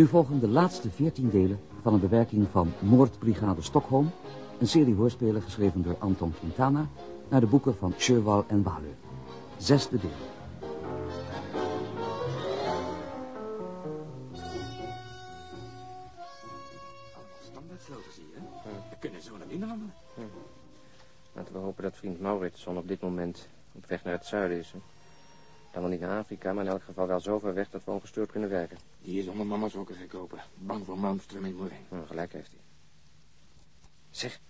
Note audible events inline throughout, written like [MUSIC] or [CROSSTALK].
Nu volgen de laatste veertien delen van een bewerking van Moordbrigade Stockholm, een serie hoorspelen geschreven door Anton Quintana, naar de boeken van Sjöwal en Wahlöö. Zesde deel. Allemaal standaardsloten, zie je. We kunnen zo naar binnen wandelen. Laten we hopen dat vriend Mauritson op dit moment op weg naar het zuiden is. Hè? Dan wel niet naar Afrika, maar in elk geval wel zo ver weg dat we ongestoord kunnen werken. Die is onder mama's sokken gekopen. Bang voor Malmström in Moerijn. Nou, gelijk heeft hij. Zeg,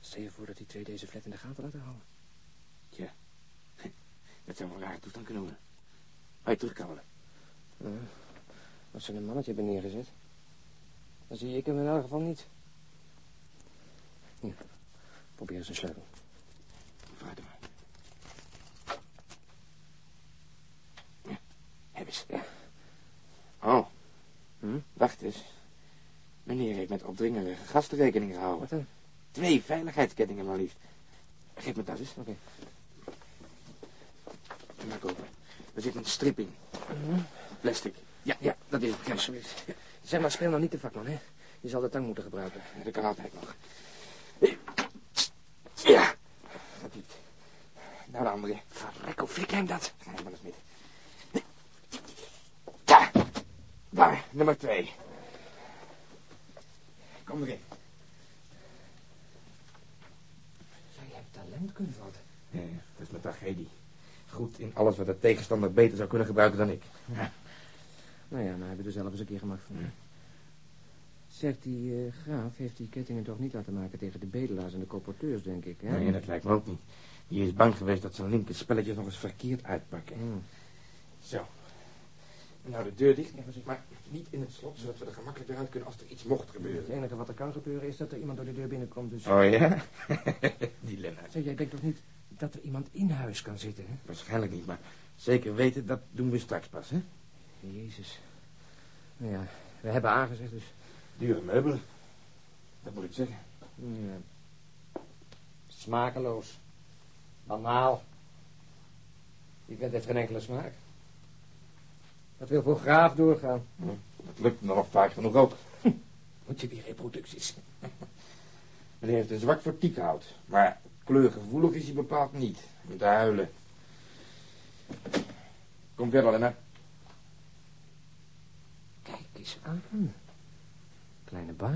stel je voor dat die twee deze flat in de gaten laten houden. Tja, [LAUGHS] dat zou een rare toestand kunnen worden. Ga je terugkabelen? Als ze een mannetje hebben neergezet, dan zie ik hem in elk geval niet. Hier, probeer eens een sleutel. Vooruit maar. Ja, heb eens. Oh, Hm? wacht eens. Opdringerige gasten rekening gehouden. Wat dan? Twee veiligheidskettingen maar liefst. Geef me dat eens. Oké. Maak open. Er zit een strip in. Plastic. Ja, ja, dat is het. Ja, Alsjeblieft. Zeg maar, speel nou niet de vakman, hè. Je zal de tang moeten gebruiken. Dat kan altijd nog. Ja, dat niet. Nou, de andere. Verrek, hoe flik hem dat? Je maar eens met. Ja, daar, nummer twee. Kom erin. Jij hebt talent kunnen vatten. Ja, dat is mijn tragedie. Goed in alles wat de tegenstander beter zou kunnen gebruiken dan ik. Nou ja, nou hebben we er zelf eens een keer gemaakt van. Zegt die eh, graaf heeft die kettingen toch niet laten maken tegen de bedelaars en de colporteurs, denk ik, hè? Nee, dat lijkt me ook niet. Die is bang geweest dat zijn linker spelletjes nog eens verkeerd uitpakken. Hmm. Zo. Nou, de deur dicht, maar niet in het slot, zodat we er gemakkelijk eruit kunnen als er iets mocht Het gebeuren. enige wat er kan gebeuren is dat er iemand door de deur binnenkomt, dus... Oh ja? [LAUGHS] Die Lennart. Zeg, jij denkt toch niet dat er iemand in huis kan zitten, hè? Waarschijnlijk niet, maar zeker weten, dat doen we straks pas, hè? Jezus. Nou ja, we hebben aangezegd, dus... Dure meubelen. Dat moet ik zeggen. Ja. Smakeloos. Banaal. Die vent heeft geen enkele smaak. Dat wil voor graaf doorgaan. Dat lukt me nog vaak genoeg ook. [LAUGHS] Moet je die reproducties. [LAUGHS] Meneer heeft een zwak voor tiekhout. Maar kleurgevoelig is hij bepaald niet. Om te huilen. Kom verder, Lennart. Kijk eens aan. Kleine bar.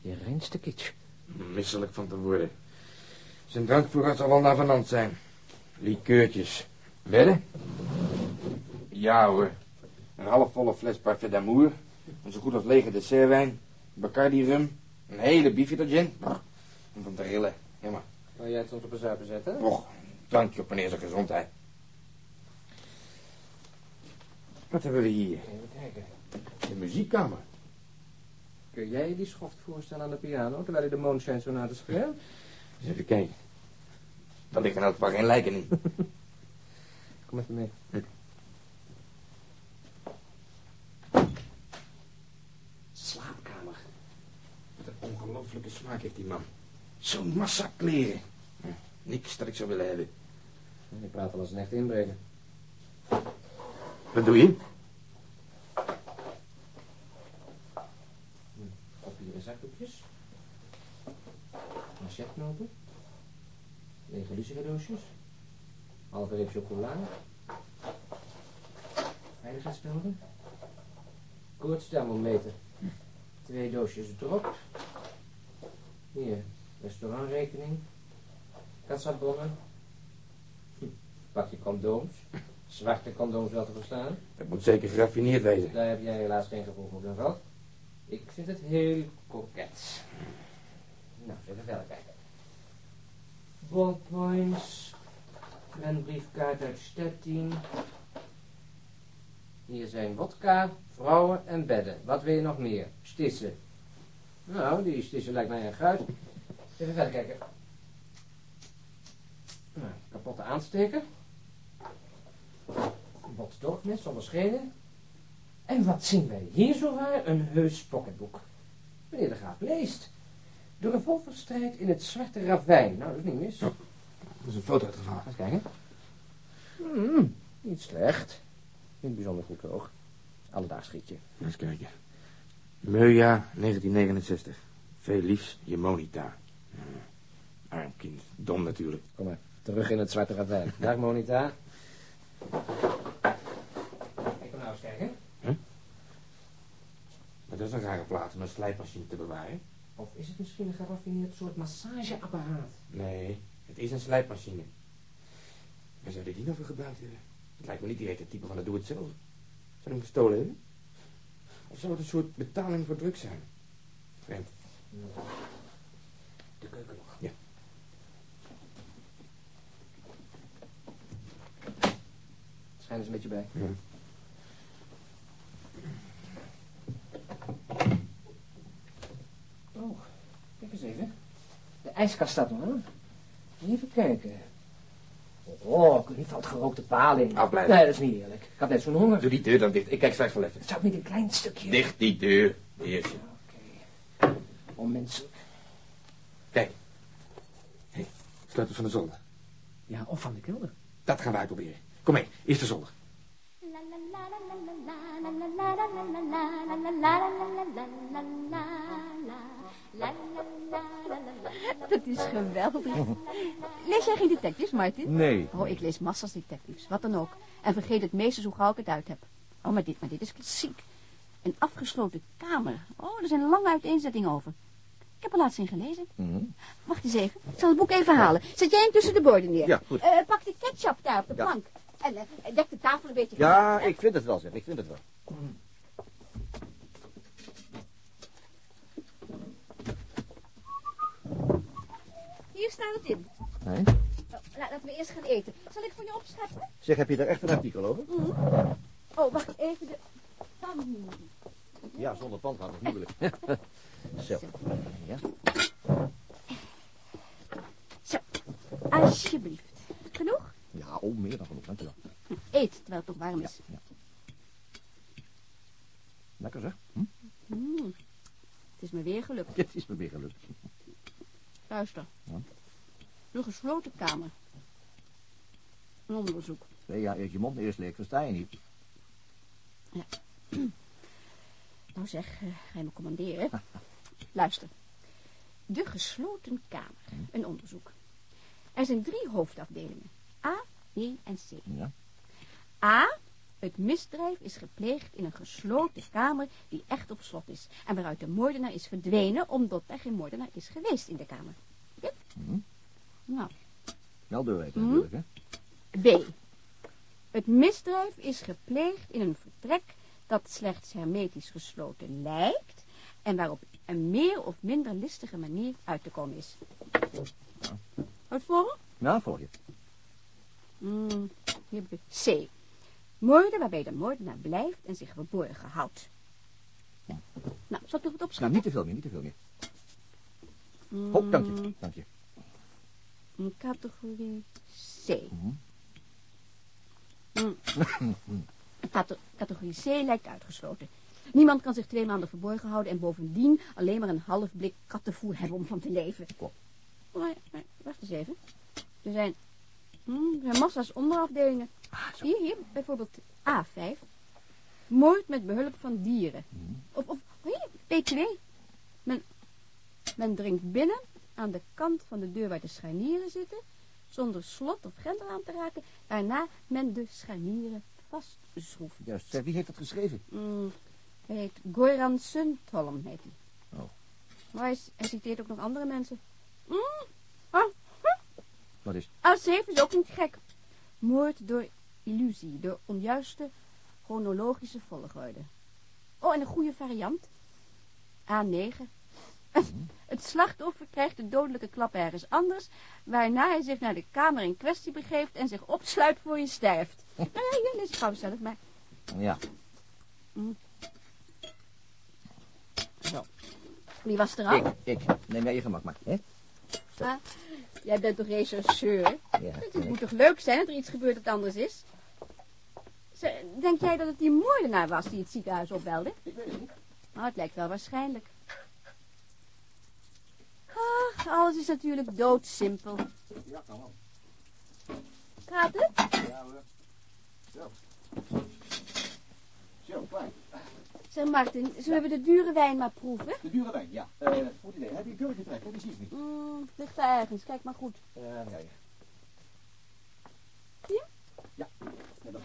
Je reinste kitsch. Misselijk van te worden. Zijn drankvoorraad zal wel navenant zijn. Likeurtjes. Wedden? Ja hoor. Een halfvolle fles parfait d'amour. Een zo goed als lege dessertwijn. Bacardi rum. Een hele biefje gin. Om van te rillen. Ja maar. Wil jij het ons op een zuipen zetten? Och, drankje op meneer zijn gezondheid. Wat hebben we hier? Even kijken. De muziekkamer. Kun jij je die schoft voorstellen aan de piano, terwijl hij de Moonshine Sonate speelt? Eens even kijken. Daar liggen nou geen lijken in. [LAUGHS] Kom even mee. Slaapkamer. Wat ongelofelijke smaak heeft die man. Zo'n massa kleren. Hm, niks dat ik zou willen hebben. Je praat al als een echte inbreker. Wat doe je? Papieren zakdoekjes. Machetnoten. Lege luciferdoosjes. Halve reep chocola. Veiligheidsspelden. Koortsthermometer. Twee doosjes drop. Hier, restaurantrekening. Kassabonnen. Hm, Pakje condooms. Zwarte condooms wel te verstaan. Dat moet zeker geraffineerd wezen. Daar heb jij helaas geen gevoel voor, dan Ik vind het heel koket. Nou, even verder kijken. Ballpoints. Een briefkaart uit Stettin. Hier zijn wodka, vrouwen en bedden. Wat wil je nog meer? Stissen. Nou, die stissen lijkt mij een guit. Even verder kijken. Nou, kapotte aansteker. Bot doorkmes zonder schenen. En wat zien wij hier zowaar? Een heus pocketboek. Meneer de Graaf leest. De revolverstrijd in het zwarte ravijn. Nou, dat is niet mis. Ja. Er is een foto uitgevallen. Eens kijken. Hmm, niet slecht. Niet bijzonder goed hoog. Alledaags schietje. Eens kijken. Meuja, 1969. Veel liefs, je Monita. Hm, Arm kind. Dom natuurlijk. Kom maar, terug in het Zwarte Ravijn. Dag, Monita. Ik kom nou eens kijken. Maar dat is een rare plaats om een slijpmachine te bewaren. Of is het misschien een geraffineerd soort massageapparaat? Nee, het is een slijpmachine. Waar zou je die nou voor gebruikt hebben? Het lijkt me niet direct het type van het doe-het-zelf. Zou je hem gestolen hebben? Of zou het een soort betaling voor drugs zijn? Vreemd. De keuken nog. Ja. Schijn eens een beetje bij. Ja. Oh, kijk eens even. De ijskast staat nog aan. Even kijken. Oh, niet valt gerookte paling. Afblijven. Nee, dat is niet eerlijk. Ik had net zo'n honger. Doe die deur dan dicht. Ik kijk straks wel even. Het zou niet een klein stukje... Dicht die deur. Je. Oké. Onmenselijk. Kijk. Hé, sleutel van de zolder. Ja, of van de kelder. Dat gaan we uitproberen. Kom mee, eerst de zolder. [LAUGHS] Dat is geweldig. Lees jij geen detectives, Martin? Nee. Oh, ik lees massas detectives, wat dan ook. En vergeet het meeste zo gauw ik het uit heb. Oh, maar dit, maar dit is klassiek. Een afgesloten kamer. Oh, er zijn lange uiteenzettingen over. Ik heb er laatst in gelezen. Mhm. Wacht eens even. Ik zal het boek even halen. Zet jij hem tussen de borden neer. Ja, goed. Eh, pak de ketchup daar op de Ja. plank. En eh, dek de tafel een beetje. Ja, ik vind het wel, zeg. Ik vind het wel. Staat het in. Nee. Oh, nou, laten we eerst gaan eten. Zal ik voor je opscheppen? Zeg, heb je daar echt een artikel over? Oh, wacht even. De pan. Ja, zonder pand gaat het moeilijk. Zo. Ja. Zo, alsjeblieft. Genoeg? Ja, oh, meer dan genoeg. Dankjewel. Eet, terwijl het nog warm is. ja. Lekker zeg. Hm? Mm. Het is me weer gelukt. [LAUGHS] Het is me weer gelukt. Luister. Ja? Een gesloten kamer. Een onderzoek. Nee, ja, eerst je mond eerst leeg, versta je niet. [CLEARS THROAT] Nou zeg, eh, ga je me commanderen? [LAUGHS] Luister. De gesloten kamer. Een onderzoek. Er zijn drie hoofdafdelingen. A, B en C. Ja. A. Het misdrijf is gepleegd in een gesloten kamer die echt op slot is. En waaruit de moordenaar is verdwenen omdat er geen moordenaar is geweest in de kamer. Ja? Mhm. Nou, Wel doorweten Hm? natuurlijk, hè. B. Het misdrijf is gepleegd in een vertrek dat slechts hermetisch gesloten lijkt en waarop een meer of minder listige manier uit te komen is. Wat voor? Nou, volg je. Mm, hier heb ik C. Moorden waarbij de moordenaar blijft en zich verborgen houdt. Nou, zal ik nog wat Nou, opschrijven? niet te veel meer, niet te veel meer. Mm, Oh, dank je, dank je. Categorie C. Mm. Cate- Categorie C lijkt uitgesloten. Niemand kan zich twee maanden verborgen houden en bovendien alleen maar een half blik kattenvoer hebben om van te leven. Klopt. Maar, maar, wacht eens even. Er zijn, hmm, er zijn massa's onderafdelingen. Hier, hier, bijvoorbeeld A5. Moord met behulp van dieren. Of, of hier, B2. Men, men dringt binnen aan de kant van de deur waar de scharnieren zitten, zonder slot of grendel aan te raken, waarna men de scharnieren vastschroeft. Juist. Zeg, wie heeft dat geschreven? Mm, hij heet Goran Sundholm, heet hij. Oh. Maar hij, hij citeert ook nog andere mensen. Mm, ah, Wat is? A7 is ook niet gek. Moord door illusie, door onjuiste chronologische volgorde. Oh, en een goede variant. A9. [LAUGHS] Het slachtoffer krijgt de dodelijke klap ergens anders, waarna hij zich naar de kamer in kwestie begeeft en zich opsluit voor hij sterft. [LAUGHS] Nou ja, hier lees ik gauw zelf, maar Ja. zo. Wie was er al? Ik, ik. Neem jij je gemak maar, hè? Ah, jij bent toch rechercheur? Ja, Het moet ik. toch leuk zijn dat er iets gebeurt dat anders is? Denk jij dat het die moordenaar was die het ziekenhuis opbelde? Ik weet het niet. Nou, het lijkt wel waarschijnlijk. Alles is natuurlijk doodsimpel. Ja, kan wel. Gaat het? Ja hoor. Zo. Zo, klaar. Zeg Martin, zullen we de dure wijn maar proeven? De dure wijn, ja. Eh, goed idee. Heb je een kurkje trekken? Die zie ik niet. Mm, ligt daar ergens, kijk maar goed. Eh, ja, ja. Hier? Ja. ja dat...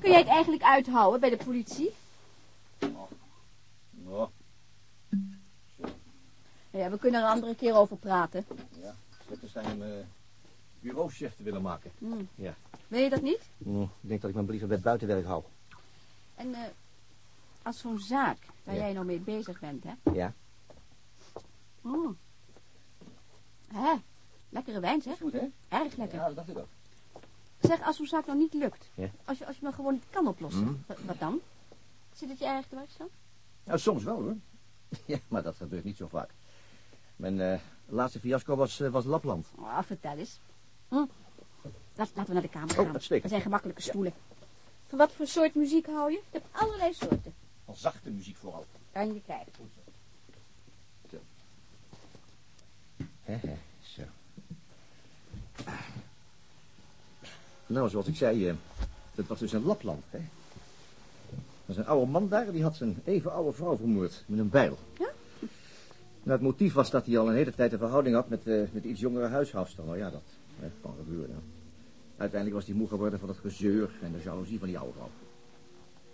Kun jij het eigenlijk uithouden bij de politie? Oh, Ja, we kunnen er een andere keer over praten. ja. Zetten zijn hem eh, bureauchef te willen maken. Mm. Ja. Wil je dat niet? Mm, ik denk dat ik mijn liever bij buitenwerk hou. En eh, als zo'n zaak waar Ja. jij nou mee bezig bent, hè? Ja. Mm. Hè? Lekkere wijn, zeg. Goed, hè? Erg lekker. Ja, dat dacht ik ook. Zeg, als zo'n zaak nou niet lukt. Ja. Als, je, als je maar gewoon niet kan oplossen. Wa- Wat dan? Zit het je erg dwars dan? Nou, soms wel, hoor. [LAUGHS] Ja, maar dat gebeurt niet zo vaak. Mijn eh, laatste fiasco was, eh, was Lapland. Oh, vertel eens. Hm? Laten we naar de kamer Oh, gaan. uitstekend. Er zijn gemakkelijke Ja. stoelen. Van wat voor soort muziek hou je? Je hebt allerlei soorten. Van zachte muziek vooral. Kan je krijgen. Hè, hè, zo. Nou, zoals ik zei, eh, dat was dus een Lapland, hè. Er was een oude man daar, die had zijn even oude vrouw vermoord met een bijl. Ja? Nou, het motief was dat hij al een hele tijd een verhouding had met, eh, met iets jongere huishoudster. Nou ja, dat hè, kan gebeuren. Uiteindelijk was hij moe geworden van het gezeur en de jaloezie van die oude vrouw.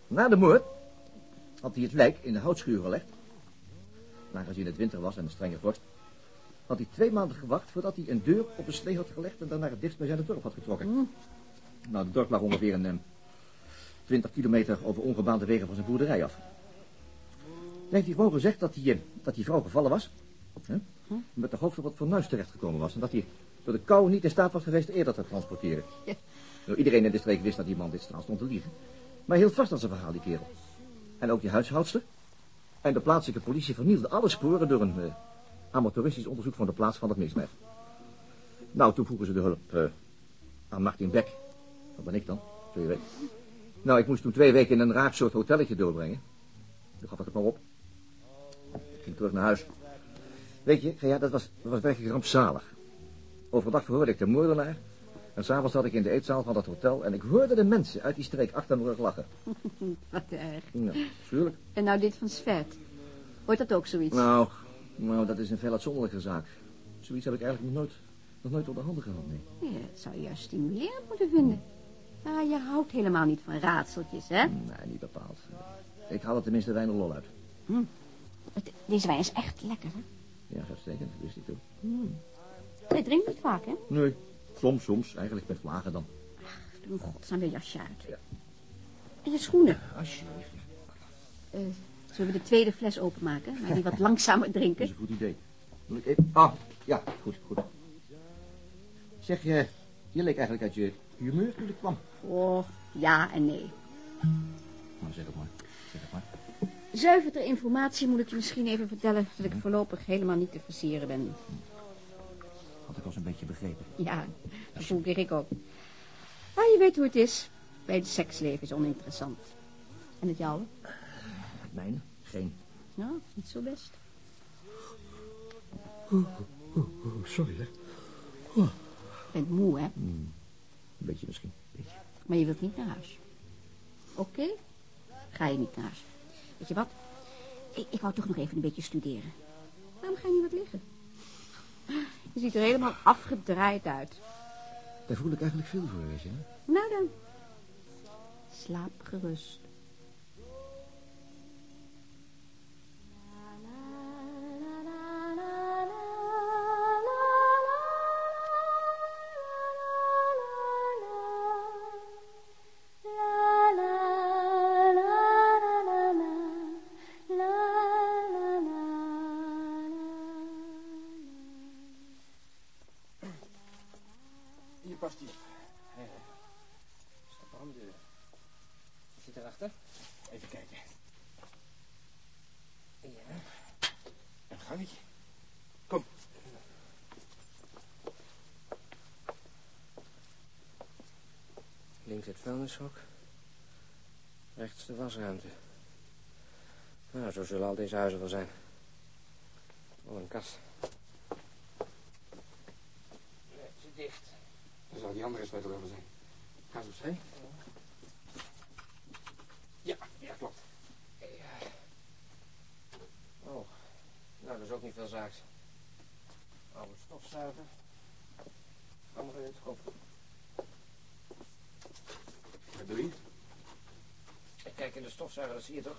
Na de moord had hij het lijk in de houtschuur gelegd. En aangezien het winter was en een strenge vorst, had hij twee maanden gewacht voordat hij een deur op een slee had gelegd en dan naar het dichtstbijzijnde dorp had getrokken. Mm. Nou, het dorp lag ongeveer een eh, 20 kilometer over ongebaande wegen van zijn boerderij af. Heeft hij gewoon gezegd dat die, eh, dat die vrouw gevallen was. Hè? Met de hoofd op het fornuis terechtgekomen was. En dat hij door de kou niet in staat was geweest eerder te transporteren. [LAUGHS] Ja. Nou, iedereen in de streek wist dat die man dit straal stond te liegen. Maar hij hield vast aan zijn verhaal, die kerel. En ook die huishoudster. En de plaatselijke politie vernielde alle sporen door een eh, amateuristisch onderzoek van de plaats van het misdrijf. Nou, toen vroegen ze de hulp eh, aan Martin Beck. Dat ben ik dan, zo je weet. Nou, ik moest toen twee weken in een raar soort hotelletje doorbrengen. Toen gaf ik het maar op. Ging terug naar huis. Weet je, ja, dat was, dat was werkelijk rampzalig. Overdag verhoorde ik de moordenaar. En s'avonds zat ik in de eetzaal van dat hotel en ik hoorde de mensen uit die streek achter me rug lachen. [LAUGHS] Wat erg. Nou, schuwelijk. En nou dit van Svet. Hoort dat ook zoiets? Nou, nou, dat is een veel uitzonderlijke zaak. Zoiets heb ik eigenlijk nog nooit, nog nooit onder handen gehad, nee. Ja, zou je juist stimulerend moeten vinden. Maar je houdt helemaal niet van raadseltjes, hè? Nee, niet bepaald. Ik haal er tenminste weinig lol uit. Het- Deze wijn is echt lekker, hè? Ja, uitstekend, wist ik ook. Je drinkt niet vaak, hè? Nee, soms, soms. Eigenlijk met vlagen dan. Doe een godsnaam weer jasje uit. Ja. En je schoenen. Alsjeblieft. Eh, zullen we de tweede fles openmaken? Maar die wat [LAUGHS] langzamer Dat drinken. is een goed idee. Moet ik even... Ah, ja, goed, goed. Zeg, je, je leek eigenlijk uit je humeur toen ik kwam. Oh, ja en nee. Nou, zeg het maar. Zeg het maar. Zuiver ter informatie moet ik je misschien even vertellen... dat ik voorlopig helemaal niet te versieren ben. Had ik al zo'n beetje begrepen. Ja, dat voel ik ook. Maar je weet hoe het is. Bij het seksleven is oninteressant. En het jouwe? Het mijne? Geen. Nou, niet zo best. sorry, hè. Je bent moe, hè? Een beetje misschien. Beetje. Maar je wilt niet naar huis. Oké? Ga je niet naar huis. Weet je wat? Ik, ik wou toch nog even een beetje studeren. Waarom ga je niet wat liggen? Je ziet er helemaal afgedraaid uit. Daar voel ik eigenlijk veel voor, weet je. hè? Nou dan. Slaap gerust. Vuilnishok. Rechts de wasruimte. Nou, zo zullen al deze huizen wel zijn. Oh, een kast. Nee, het zit dicht. Dan zal die andere sleutel over zijn. Ga zo zijn. ook niet veel zaaks. Oude stofzuiger. Allemaal in het kop. Wat doe je? In de stofzuiger, dat zie je toch?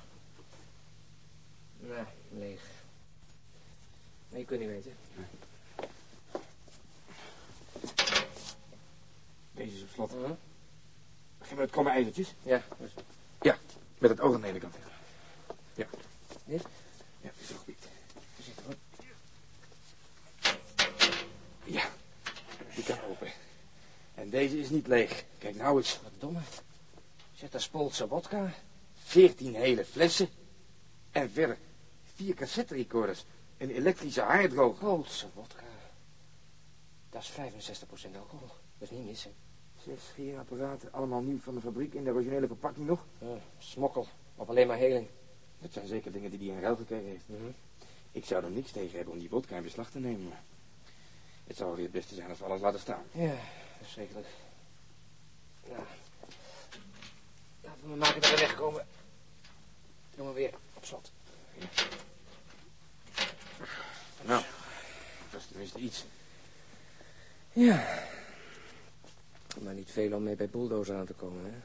Nee, leeg. Maar je kunt niet weten. Deze is op slot. Hm? Geef me het kromme ijzertjes. Ja, dus Ja, met het oog aan de ene kant. Ja. Dit? Ja, dit is ook erop. Ja, die kan open. En deze is niet leeg. Kijk nou eens. Wat domme. Zet daar Spoolse wodka. Veertien hele flessen. En verder vier cassette recorders. Een elektrische haardroger. Spoolse wodka. Dat is 65% alcohol. Dat is niet missen. Zes scheerapparaten, allemaal nieuw van de fabriek in de originele verpakking nog. Eh, smokkel. Of alleen maar heling. Dat zijn zeker dingen die hij in ruil gekregen heeft. Mhm. Ik zou er niks tegen hebben om die vodka in beslag te nemen. Maar het zou weer het beste zijn als we alles laten staan. Ja, verschrikkelijk. Ja. Laten we maken dat we wegkomen. Doen we weer op slot. Nou, dat is tenminste iets. Ja. Maar niet veel om mee bij bulldozer aan te komen, hè.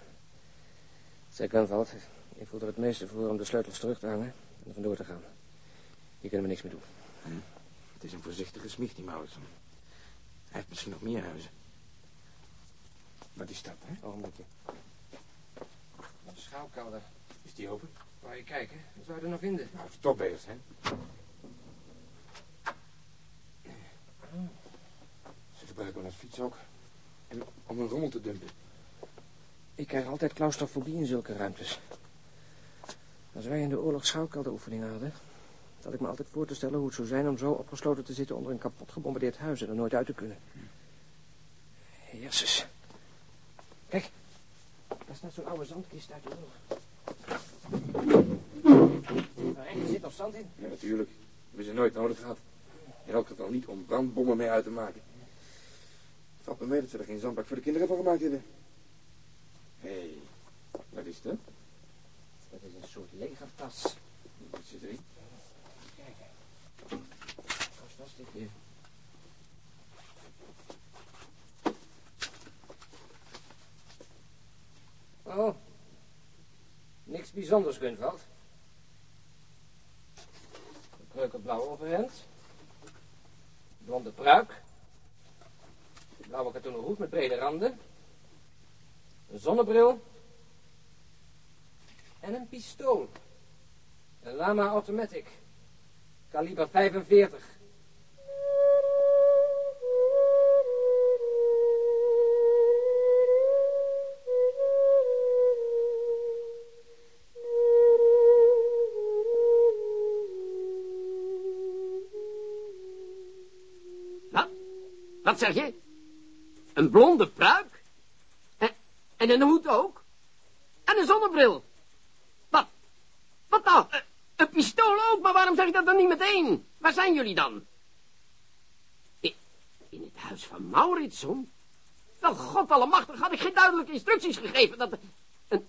Zeg Gunvald, ik voel er het meeste voor om de sleutels terug te hangen en er vandoor te gaan. Hier kunnen we niks meer doen. Het is een voorzichtige smiecht, die Mauritsen. Hij heeft misschien nog meer huizen. Wat is dat, hè? Ogenblikje. De schouwkelder. Is die open? Wou je kijken? Wat zou je er nou vinden? Nou, stop bezig, hè? Ze gebruiken als fiets ook. En om een rommel te dumpen. Ik krijg altijd claustrofobie in zulke ruimtes. Als wij in de oorlog schouwkelderoefeningen hadden... zat ik me altijd voor te stellen hoe het zou zijn om zo opgesloten te zitten onder een kapot gebombardeerd huis en er nooit uit te kunnen. Jezus. Kijk, daar staat zo'n oude zandkist uit de oorlog. Rechts zit nog zand in. Ja, natuurlijk. We hebben ze nooit nodig gehad. In elk geval niet om brandbommen mee uit te maken. Valt me mee dat ze er geen zandbak voor de kinderen van gemaakt hebben. Hé, hey, wat is dat? Dat is een soort legertas. Wat zit erin? Kijk. Wat was dit hier? Oh. Niks bijzonders, Gunvald. Een kreukelblauw overhemd. Blonde pruik. Blauwe katoenen hoed met brede randen. Een zonnebril. En een pistool. Een Lama Automatic. Kaliber 45. Wat zeg je? Een blonde pruik? En, en een hoed ook? En een zonnebril? Wat? Wat nou? Eh, Een pistool ook? Maar waarom zeg je dat dan niet meteen? Waar zijn jullie dan? In, in het huis van Mauritsson? Wel, god allemachtig, had ik geen duidelijke instructies gegeven dat... Een,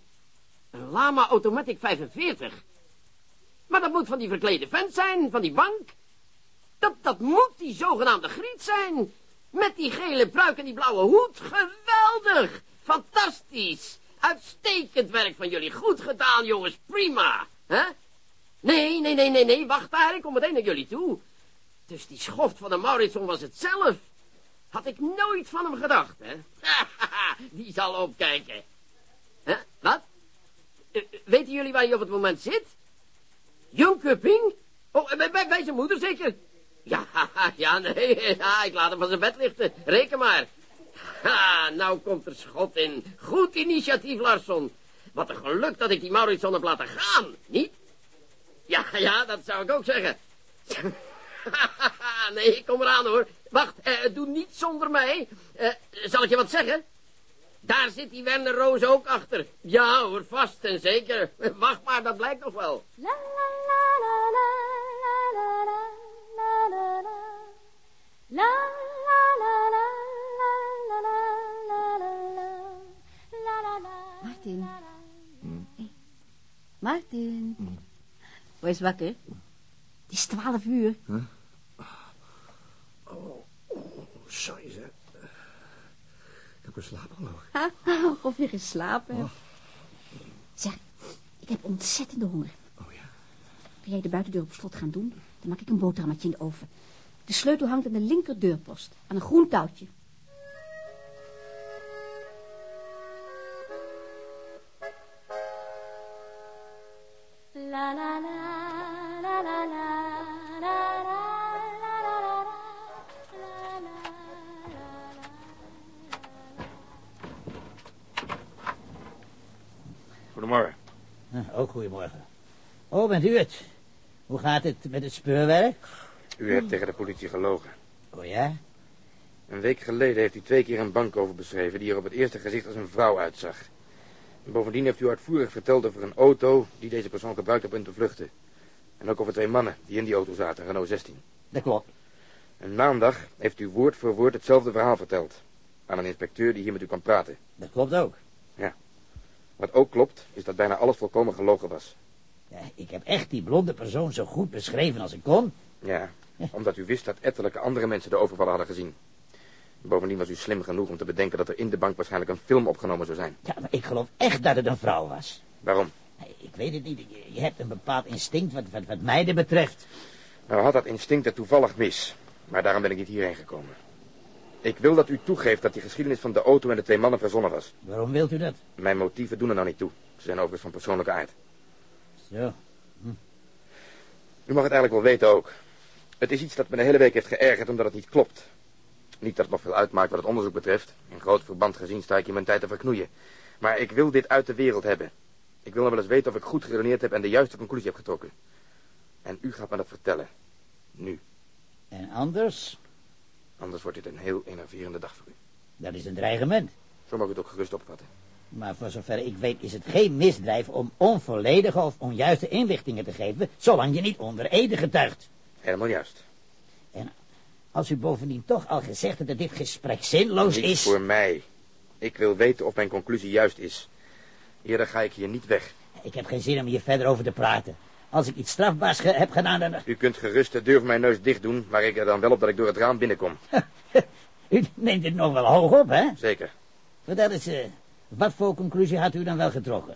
een Lama Automatic 45. Maar dat moet van die verklede vent zijn, van die bank. Dat, dat moet die zogenaamde Griet zijn. Met die gele pruik en die blauwe hoed. Geweldig. Fantastisch. Uitstekend werk van jullie. Goed gedaan, jongens. Prima. Nee, nee, nee, nee, nee. Wacht daar. Ik kom meteen naar jullie toe. Dus die schoft van de Mauritsson was het zelf. Had ik nooit van hem gedacht, hè? [LAUGHS] die zal opkijken. Wat? Eh, eh, weten jullie waar hij op het moment zit? Jungkupping? Oh, bij, bij, bij zijn moeder zeker? Ja, [LAUGHS] ja, nee, [LAUGHS] ja, ik laat hem van zijn bed lichten. Reken maar. Ha, nou komt er schot in. Goed initiatief, Larsson. Wat een geluk dat ik die Mauritsson heb laten gaan, niet? Ja, ja, dat zou ik ook zeggen. [LAUGHS] nee, kom eraan hoor. Wacht, eh, doe niet zonder mij. Eh, zal ik je wat zeggen? Daar zit die Werner Roos ook achter. Ja hoor, vast en zeker. Wacht maar, dat blijkt nog wel. Martin. la mm. Martin. Mm. hoe is wakker. Het is twaalf uur. Huh? Oh, oh sorry. Ik heb geslapen, geloof of je geslapen hebt. Oh. Zeg, ik heb ontzettende honger. Oh ja? Wil jij de buitendeur op slot gaan doen? Dan maak ik een boterhammetje in de oven. De sleutel hangt aan de linkerdeurpost, aan een groen touwtje. Goedemorgen. Ook goedemorgen. Oh, bent u het? Hoe gaat het met het speurwerk? U hebt tegen de politie gelogen. Oh ja? Een week geleden heeft u twee keer een bank over beschreven die er op het eerste gezicht als een vrouw uitzag. En bovendien heeft u uitvoerig verteld over een auto die deze persoon gebruikt om te vluchten. En ook over twee mannen die in die auto zaten, Renault 16. Dat klopt. En maandag heeft u woord voor woord hetzelfde verhaal verteld. Aan een inspecteur die hier met u kan praten. Dat klopt ook. Wat ook klopt, is dat bijna alles volkomen gelogen was. Ja, ik heb echt die blonde persoon zo goed beschreven als ik kon. Ja, omdat u wist dat ettelijke andere mensen de overvallen hadden gezien. Bovendien was u slim genoeg om te bedenken dat er in de bank waarschijnlijk een film opgenomen zou zijn. Ja, maar ik geloof echt dat het een vrouw was. Waarom? Ik weet het niet. Je- hebt een bepaald instinct wat, wat, wat mij er betreft. Nou had dat instinct het toevallig mis. Maar daarom ben ik niet hierheen gekomen. Ik wil dat u toegeeft dat die geschiedenis van de auto en de twee mannen verzonnen was. Waarom wilt u dat? Mijn motieven doen er nou niet toe. Ze zijn overigens van persoonlijke aard. Zo. U mag het eigenlijk wel weten ook. Het is iets dat me de hele week heeft geërgerd omdat het niet klopt. Niet dat het nog veel uitmaakt wat het onderzoek betreft. In groot verband gezien sta ik hier mijn tijd te verknoeien. Maar ik wil dit uit de wereld hebben. Ik wil nog wel eens weten of ik goed geredeneerd heb en de juiste conclusie heb getrokken. En u gaat me dat vertellen. Nu. En anders? Anders wordt dit een heel enerverende dag voor u. Dat is een dreigement. Zo mag u het ook gerust opvatten. Maar voor zover ik weet is het geen misdrijf om onvolledige of onjuiste inlichtingen te geven, zolang je niet onder ede getuigt. Helemaal juist. Als u bovendien toch al gezegd hebt dat dit gesprek zinloos niet is... voor mij. Ik wil weten of mijn conclusie juist is. Eerder ga ik hier niet weg. Ik heb geen zin om hier verder over te praten. Als ik iets strafbaars ge- heb gedaan, dan... U kunt gerust de deur van mijn neus dicht doen, maar ik er dan wel op dat ik door het raam binnenkom. [LAUGHS] U neemt het nog wel hoog op, hè? Zeker. Vertel eens, eh, wat voor conclusie had u dan wel getrokken?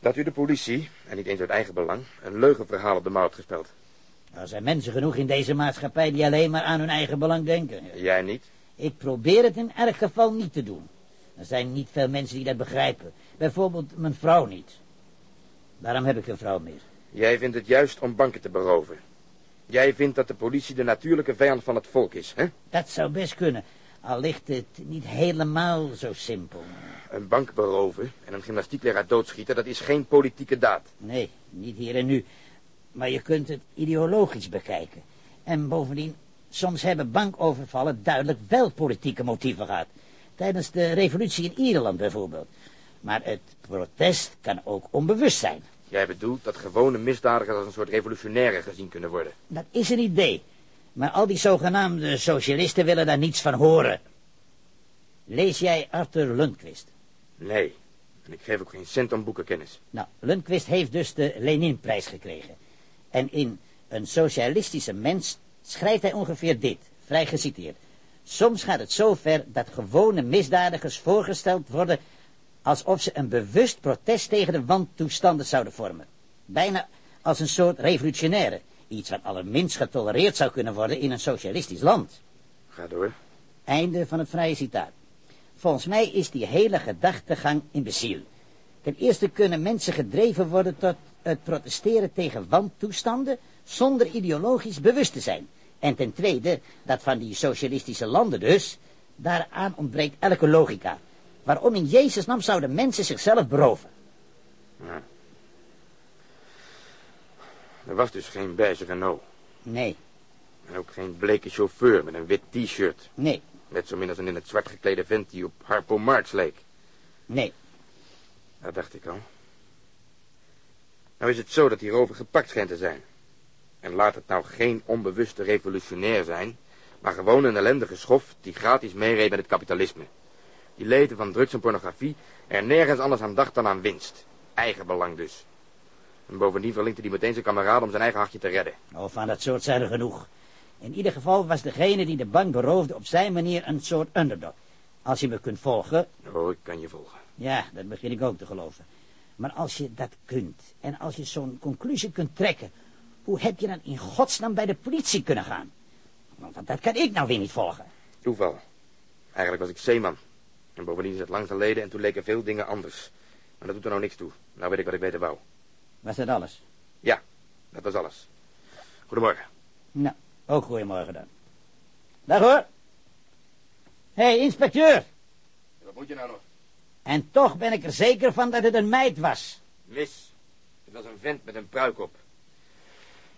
Dat u de politie, en niet eens uit eigen belang, een leugenverhaal op de mouw hebt gespeld. Er zijn mensen genoeg in deze maatschappij die alleen maar aan hun eigen belang denken. Jij niet? Ik probeer het in elk geval niet te doen. Er zijn niet veel mensen die dat begrijpen. Bijvoorbeeld mijn vrouw niet. Daarom heb ik een vrouw meer. Jij vindt het juist om banken te beroven. Jij vindt dat de politie de natuurlijke vijand van het volk is, hè? Dat zou best kunnen. Al ligt het niet helemaal zo simpel. Een bank beroven en een gymnastiekleraar doodschieten, dat is geen politieke daad. Nee, niet hier en nu. Maar je kunt het ideologisch bekijken. En bovendien, soms hebben bankovervallen duidelijk wel politieke motieven gehad. Tijdens de revolutie in Ierland bijvoorbeeld. Maar het protest kan ook onbewust zijn. Jij bedoelt dat gewone misdadigers als een soort revolutionaire gezien kunnen worden. Dat is een idee. Maar al die zogenaamde socialisten willen daar niets van horen. Lees jij Arthur Lundqvist? Nee. En ik geef ook geen cent om boekenkennis. Nou, Lundqvist heeft dus de Leninprijs gekregen. En in Een socialistische mens schrijft hij ongeveer dit, vrij geciteerd. Soms gaat het zo ver dat gewone misdadigers voorgesteld worden alsof ze een bewust protest tegen de wantoestanden zouden vormen. Bijna als een soort revolutionaire. Iets wat allerminst getolereerd zou kunnen worden in een socialistisch land. Ga door. Einde van het vrije citaat. Volgens mij is die hele gedachtegang imbeciel. Ten eerste kunnen mensen gedreven worden tot het protesteren tegen wantoestanden zonder ideologisch bewust te zijn. En ten tweede, dat van die socialistische landen dus, daaraan ontbreekt elke logica. Waarom in Jezus naam zouden mensen zichzelf beroven? Ja. Er was dus geen beige Renault. Nee, En ook geen bleke chauffeur met een wit t-shirt. nee, Net zo min als een in het zwart geklede vent die op Harpo Marx leek. nee. Dat dacht ik al. Nou is het zo dat die rover gepakt schijnt te zijn. En laat het nou geen onbewuste revolutionair zijn, maar gewoon een ellendige schof die gratis meereed met het kapitalisme. Die leden van drugs en pornografie er nergens anders aan dacht dan aan winst. Eigen belang dus. En bovendien verlinkte hij meteen zijn kameraden om zijn eigen hartje te redden. Oh, van dat soort zijn er genoeg. In ieder geval was degene die de bank beroofde op zijn manier een soort underdog. Als je me kunt volgen, Oh, ik kan je volgen. ja, dat begin ik ook te geloven. Maar als je dat kunt, en als je zo'n conclusie kunt trekken, hoe heb je dan in godsnaam bij de politie kunnen gaan? Want dat kan ik nou weer niet volgen. Toeval. Eigenlijk was ik zeeman. En bovendien is het lang geleden en toen leken veel dingen anders. Maar dat doet er nou niks toe. Nou weet ik wat ik weten wou. Was dat alles? Ja, dat was alles. Goedemorgen. Nou, ook goeiemorgen dan. Dag hoor. Hé, hey, inspecteur. Wat moet je nou nog? En toch ben ik er zeker van dat het een meid was. Mis. Het was een vent met een pruik op.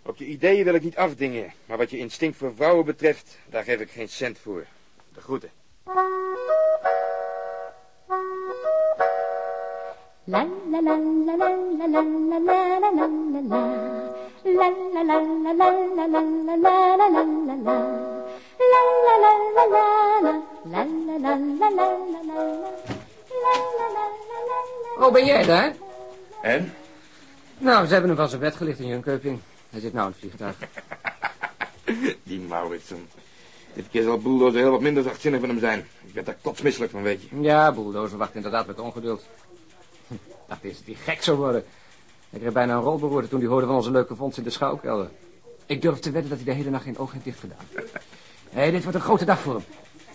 Op je ideeën wil ik niet afdingen. Maar wat je instinct voor vrouwen betreft, daar geef ik geen cent voor. De groeten. La la la la la la la la la la la la la. La la la la la la la la la la Oh, ben jij daar? En? Nou, ze hebben hem van zijn bed gelicht in Jönköping. Hij zit nou in het vliegtuig. [LAUGHS] Die Mauritsen. Dit keer zal Bulldozer heel wat minder zachtzinnig van hem zijn. Ik werd daar kotsmisselijk van, weet je. Ja, Bulldozer wacht inderdaad met ongeduld. [LAUGHS] Dacht eens dat hij gek zou worden. Hij kreeg bijna een rolberoerte toen hij hoorde van onze leuke vondst in de schouwkelder. Ik durf te wedden dat hij de hele nacht geen oog heeft dichtgedaan. [LAUGHS] Hé, dit wordt een grote dag voor hem.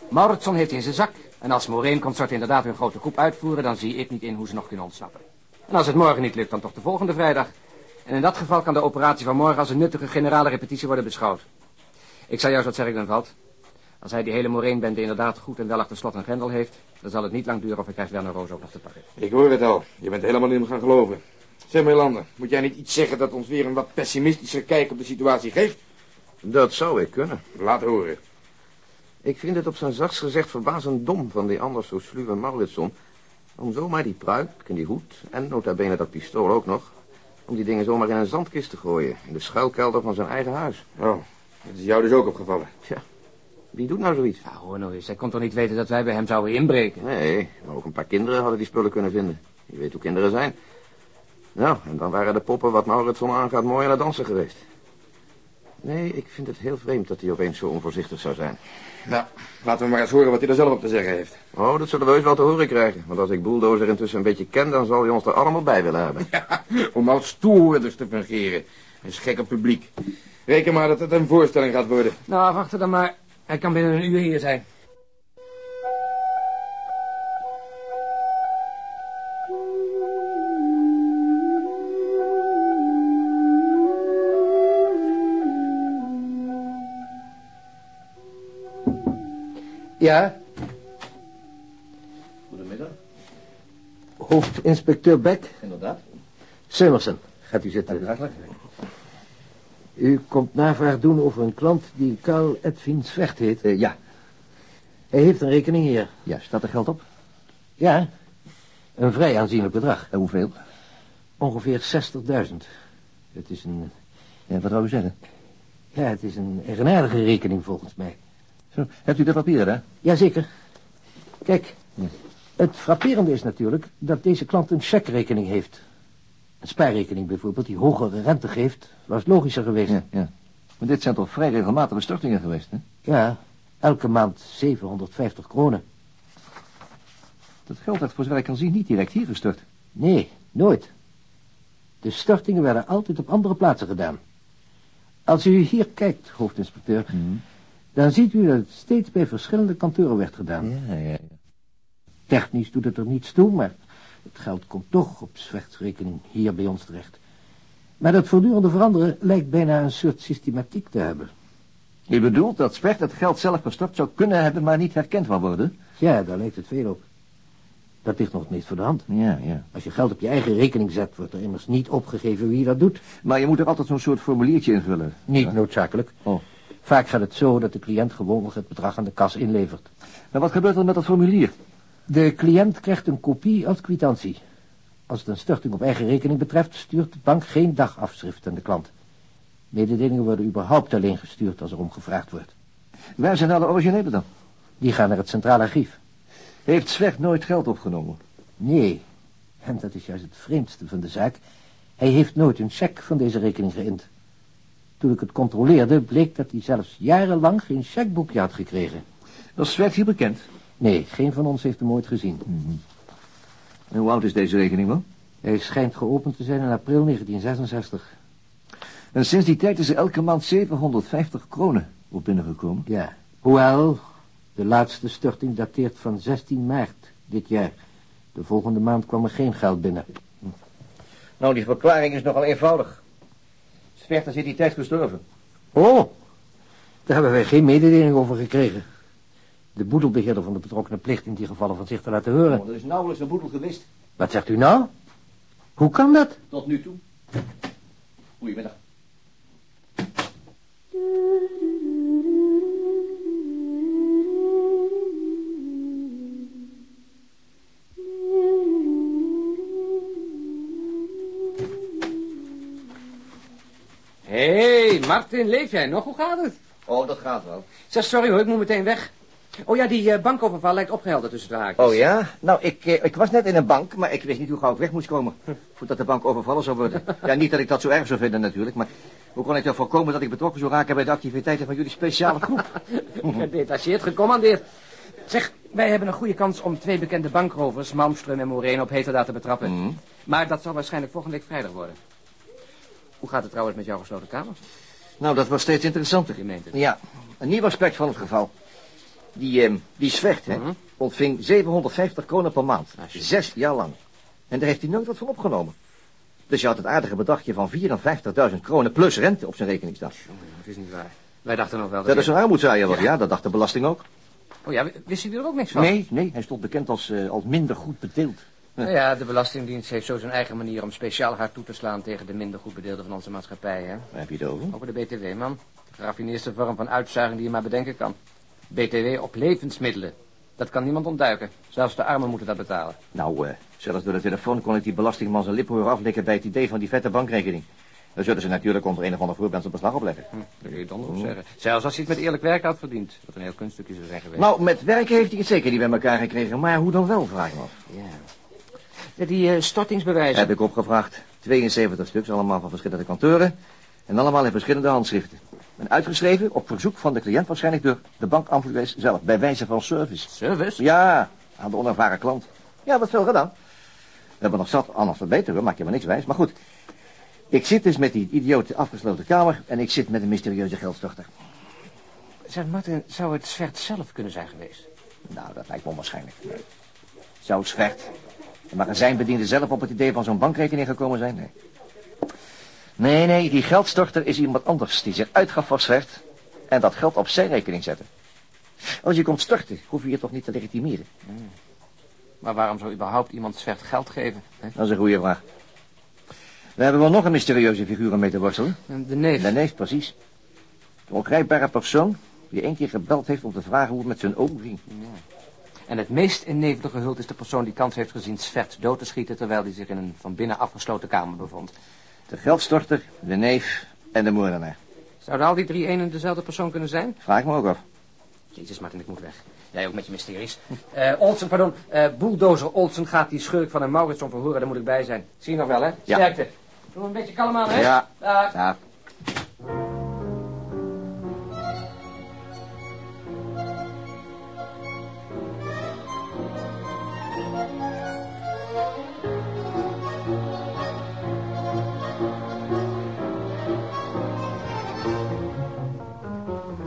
Mauritsson heeft hij in zijn zak. En als Moreen consort inderdaad een grote groep uitvoeren... dan zie ik niet in hoe ze nog kunnen ontsnappen. En als het morgen niet lukt, dan toch de volgende vrijdag. En in dat geval kan de operatie van morgen als een nuttige generale repetitie worden beschouwd. Ik zal juist wat zeggen, Glenvald. Als hij die hele Moreen-bende inderdaad goed en wel achter slot en grendel heeft... dan zal het niet lang duren of hij krijgt Werner Roos ook nog te pakken. Ik hoor het al. Je bent helemaal in hem gaan geloven. Zeg, Melander, moet jij niet iets zeggen dat ons weer een wat pessimistischer kijk op de situatie geeft? Dat zou ik kunnen. Laat horen. Ik vind het op zijn zachtst gezegd verbazend dom van die anders zo sluwe Mauritsson... om zomaar die pruik en die hoed en nota bene dat pistool ook nog... om die dingen zomaar in een zandkist te gooien... in de schuilkelder van zijn eigen huis. Oh, dat is jou dus ook opgevallen. Tja, wie doet nou zoiets? Ja, hoor nou eens. Hij kon toch niet weten dat wij bij hem zouden inbreken? Nee, maar ook een paar kinderen hadden die spullen kunnen vinden. Je weet hoe kinderen zijn. Nou, en dan waren de poppen wat Mauritsson aangaat mooi aan het dansen geweest. Nee, ik vind het heel vreemd dat hij opeens zo onvoorzichtig zou zijn. Nou, laten we maar eens horen wat hij er zelf op te zeggen heeft. Oh, dat zullen we heus wel te horen krijgen. Want als ik Bulldozer intussen een beetje ken, dan zal hij ons er allemaal bij willen hebben. [LAUGHS] Ja, om als stoerders te fungeren. Hij is gek op publiek. Reken maar dat het een voorstelling gaat worden. Nou, wacht dan maar. Hij kan binnen een uur hier zijn. Ja, Goedemiddag. hoofdinspecteur Beck. Inderdaad. Summerson, gaat u zitten. Uiteraard. U komt navraag doen over een klant die Carl Edwin Svecht heet. Eh, ja, Hij heeft een rekening hier. ja, staat er geld op? Ja, een vrij aanzienlijk bedrag. En hoeveel? Ongeveer 60.000. Het is een, Ja, wat wou u zeggen? ja, het is een eigenaardige rekening volgens mij. Zo, hebt u de papieren, hè? Jazeker. Kijk, Ja. het frapperende is natuurlijk dat deze klant een checkrekening heeft. Een spaarrekening bijvoorbeeld, die hogere rente geeft, was logischer geweest. Ja, ja. Maar dit zijn toch vrij regelmatige stortingen geweest, hè? Ja, elke maand 750 kronen. Dat geld werd voor zover ik kan zien niet direct hier gestort. Nee, nooit. De stortingen werden altijd op andere plaatsen gedaan. Als u hier kijkt, hoofdinspecteur, dan ziet u dat het steeds bij verschillende kantoren werd gedaan. Ja, ja, ja. Technisch doet het er niets toe, maar het geld komt toch op zwechtsrekening hier bij ons terecht. Maar dat voortdurende veranderen lijkt bijna een soort systematiek te hebben. U bedoelt dat Specht het geld zelf gestort zou kunnen hebben, maar niet herkend wil worden? Ja, daar lijkt het veel op. Dat ligt nog meest voor de hand. Ja, ja. Als je geld op je eigen rekening zet, wordt er immers niet opgegeven wie dat doet. Maar je moet er altijd zo'n soort formuliertje invullen. Niet Ja. noodzakelijk. Oh. Vaak gaat het zo dat de cliënt gewoonweg het bedrag aan de kas inlevert. Maar wat gebeurt er met dat formulier? De cliënt krijgt een kopie als kwitantie. Als het een storting op eigen rekening betreft, stuurt de bank geen dagafschrift aan de klant. Mededelingen worden überhaupt alleen gestuurd als er om gevraagd wordt. Waar zijn alle originelen dan? Die gaan naar het Centraal Archief. Heeft Specht nooit geld opgenomen? Nee, en dat is juist het vreemdste van de zaak. Hij heeft nooit een cheque van deze rekening geïnd. Toen ik het controleerde, bleek dat hij zelfs jarenlang geen checkboekje had gekregen. Dat is Zwert hier bekend. Nee, geen van ons heeft hem ooit gezien. En hoe oud is deze rekening wel? Hij schijnt geopend te zijn in april 1966. En sinds die tijd is er elke maand 750 kronen op binnengekomen. Ja, hoewel, de laatste storting dateert van 16 maart dit jaar. De volgende maand kwam er geen geld binnen. Nou, die verklaring is nogal eenvoudig. Zwert is in die tijd gestorven. Oh, daar hebben wij geen mededeling over gekregen. De boedelbeheerder van de betrokkenen plicht in die gevallen van zich te laten horen. Oh, er is nauwelijks een boedel geweest. Wat zegt u nou? Hoe kan dat? Tot nu toe. Goedemiddag. Martin, leef jij nog? Hoe gaat het? Oh, dat gaat wel. Zeg, sorry hoor, ik moet meteen weg. Oh ja, die eh, bankoverval lijkt opgehelderd tussen de haakjes. Oh ja? Nou, ik, eh, ik was net in een bank, maar ik wist niet hoe gauw ik weg moest komen. Voordat de bank overvallen zou worden. [LAUGHS] Ja, niet dat ik dat zo erg zou vinden natuurlijk, maar hoe kon ik dan voorkomen dat ik betrokken zou raken bij de activiteiten van jullie speciale [LAUGHS] groep? Gedetacheerd, gecommandeerd. Zeg, wij hebben een goede kans om twee bekende bankrovers, Malmström en Moreno, op heterdaad te betrappen. Mhm. Maar dat zal waarschijnlijk volgende week vrijdag worden. Hoe gaat het trouwens met jouw gesloten kamer? Nou, dat was steeds interessanter. Je meent het. Ja, een nieuw aspect van het geval. Die, ehm die Zwert, hè, Mhm. ontving 750 kronen per maand. Alsjeblieft. Zes jaar lang. En daar heeft hij nooit wat van opgenomen. Dus je had het aardige bedragje van 54.000 kronen plus rente op zijn rekening staan. Jongen, Het is niet waar. Wij dachten nog wel dat... Dat is een armoedzaaier, wel. Ja, dat dacht de belasting ook. Oh ja, wist jullie er ook niks van? Nee, nee, hij stond bekend als, eh, als minder goed bedeeld. Nou ja, de Belastingdienst heeft zo zijn eigen manier om speciaal hard toe te slaan tegen de minder goed bedeelden van onze maatschappij, hè? Waar heb je het over? Over de BTW, man. De geraffineerdste vorm van uitzuiging die je maar bedenken kan. BTW op levensmiddelen. Dat kan niemand ontduiken. Zelfs de armen moeten dat betalen. Nou, eh, zelfs door de telefoon kon ik die belastingman zijn lip horen aflikken bij het idee van die vette bankrekening. Daar zullen ze natuurlijk onder een of ander voorbeeld zijn beslag opleggen. Hm, dat kun je donder op zeggen. Zelfs als hij het met eerlijk werk had verdiend. Wat een heel kunststukje zou zijn geweest. Nou, met werken heeft hij het zeker niet bij elkaar gekregen, maar hoe dan wel, vraag ik me af. Ja. Die eh, stortingsbewijzen. Heb ik opgevraagd. 72 stuks, allemaal van verschillende kantoren. En allemaal in verschillende handschriften. En uitgeschreven op verzoek van de cliënt waarschijnlijk door de bankambtenaar zelf. Bij wijze van service. Service? Ja, aan de onervaren klant. Ja, wat veel gedaan. We hebben nog zat analfabeten, maak je maar niks wijs. Maar goed, ik zit dus met die idiote afgesloten kamer en ik zit met een mysterieuze. Zeg, Martin, zou het Zwert zelf kunnen zijn geweest? Nou, dat lijkt me onwaarschijnlijk. Zou Svert, de magazijnbediende zelf op het idee van zo'n bankrekening gekomen zijn? Nee. Nee, nee, die geldstorter is iemand anders die zich uitgaf voor Svert en dat geld op zijn rekening zette. Als je komt storten, hoef je je toch niet te legitimeren? Maar waarom zou überhaupt iemand Zwert geld geven? Hè? Dat is een goede vraag. We hebben wel nog een mysterieuze figuur om mee te worstelen. De neef. De neef, precies. De ongrijpbare persoon die één keer gebeld heeft om te vragen hoe het met zijn oom ging. En het meest in nevel gehuld is de persoon die kans heeft gezien Svert dood te schieten... terwijl hij zich in een van binnen afgesloten kamer bevond. De geldstorter, de neef en de moordenaar. Zouden al die drie één en dezelfde persoon kunnen zijn? Vraag ik me ook af. Jezus, Martin, ik moet weg. Jij ook met je mysteries. Eh Olsen, pardon. eh bulldozer Olsen gaat die schurk van een Maurits om verhoren. Daar moet ik bij zijn. Zie je nog wel, hè? Ja. Sterkte. Doe een beetje kalm aan, hè? Ja. Dag. Ja.